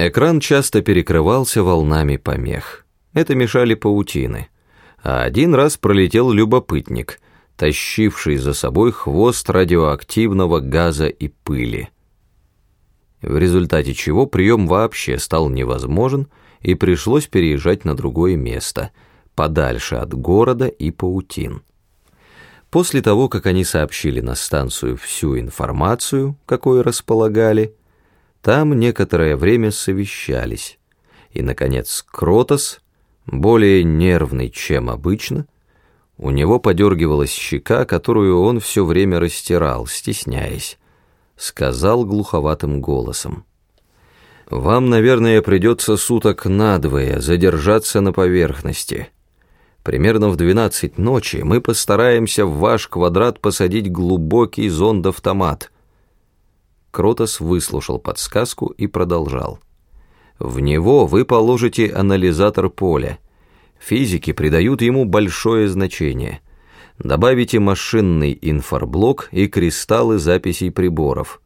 Экран часто перекрывался волнами помех. Это мешали паутины. А один раз пролетел любопытник, тащивший за собой хвост радиоактивного газа и пыли. В результате чего прием вообще стал невозможен, и пришлось переезжать на другое место, подальше от города и паутин. После того, как они сообщили на станцию всю информацию, какой располагали, там некоторое время совещались, и, наконец, Кротос, более нервный, чем обычно, у него подергивалась щека, которую он все время растирал, стесняясь, сказал глуховатым голосом. «Вам, наверное, придется суток надвое задержаться на поверхности». Примерно в 12 ночи мы постараемся в ваш квадрат посадить глубокий зонд-автомат. Кротос выслушал подсказку и продолжал. В него вы положите анализатор поля. Физики придают ему большое значение. Добавите машинный инфорблок и кристаллы записей приборов.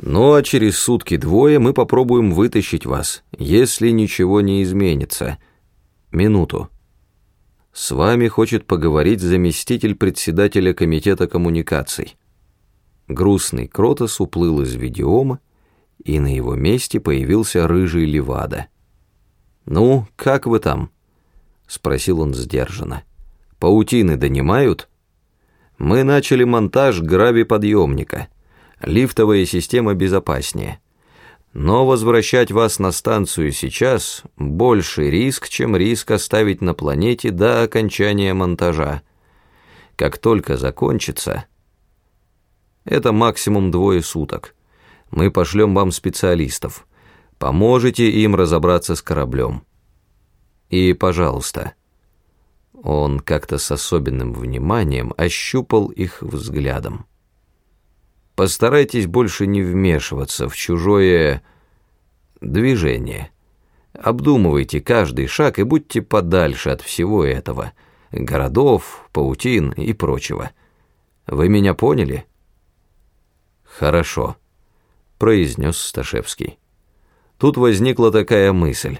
Ну а через сутки-двое мы попробуем вытащить вас, если ничего не изменится. Минуту. С вами хочет поговорить заместитель председателя комитета коммуникаций. Грустный Кротос уплыл из видеома, и на его месте появился рыжий Левада. «Ну, как вы там?» — спросил он сдержанно. «Паутины донимают?» «Мы начали монтаж грави-подъемника. Лифтовая система безопаснее». Но возвращать вас на станцию сейчас – больше риск, чем риск оставить на планете до окончания монтажа. Как только закончится, это максимум двое суток. Мы пошлем вам специалистов. Поможете им разобраться с кораблем. И, пожалуйста, он как-то с особенным вниманием ощупал их взглядом. Постарайтесь больше не вмешиваться в чужое движение. Обдумывайте каждый шаг и будьте подальше от всего этого, городов, паутин и прочего. Вы меня поняли? Хорошо, произнес Сташевский. Тут возникла такая мысль.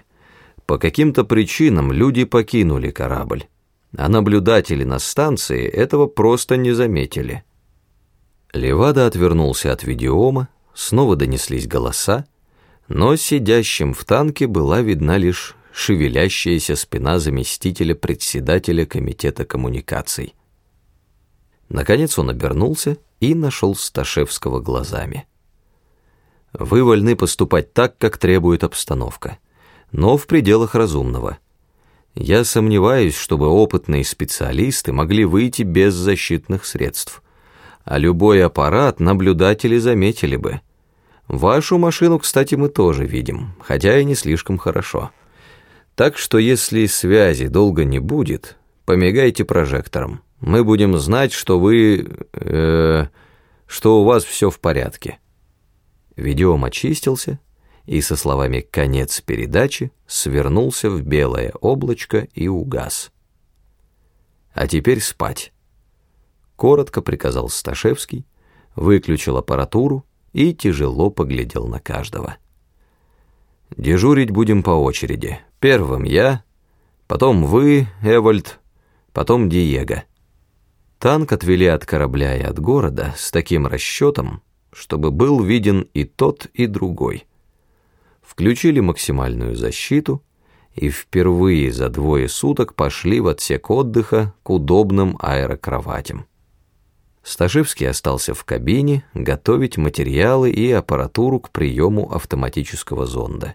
По каким-то причинам люди покинули корабль, а наблюдатели на станции этого просто не заметили. Левада отвернулся от видеома, снова донеслись голоса, но сидящим в танке была видна лишь шевелящаяся спина заместителя председателя комитета коммуникаций. Наконец он обернулся и нашел Сташевского глазами. «Вы вольны поступать так, как требует обстановка, но в пределах разумного. Я сомневаюсь, чтобы опытные специалисты могли выйти без защитных средств» а любой аппарат наблюдатели заметили бы. Вашу машину, кстати, мы тоже видим, хотя и не слишком хорошо. Так что если связи долго не будет, помигайте прожектором. Мы будем знать, что вы... Э, что у вас все в порядке». Видеом очистился и со словами «конец передачи» свернулся в белое облачко и угас. «А теперь спать» коротко приказал Сташевский, выключил аппаратуру и тяжело поглядел на каждого. «Дежурить будем по очереди. Первым я, потом вы, Эвальд, потом Диего». Танк отвели от корабля и от города с таким расчетом, чтобы был виден и тот, и другой. Включили максимальную защиту и впервые за двое суток пошли в отсек отдыха к удобным аэрокроватям. Сташевский остался в кабине готовить материалы и аппаратуру к приему автоматического зонда.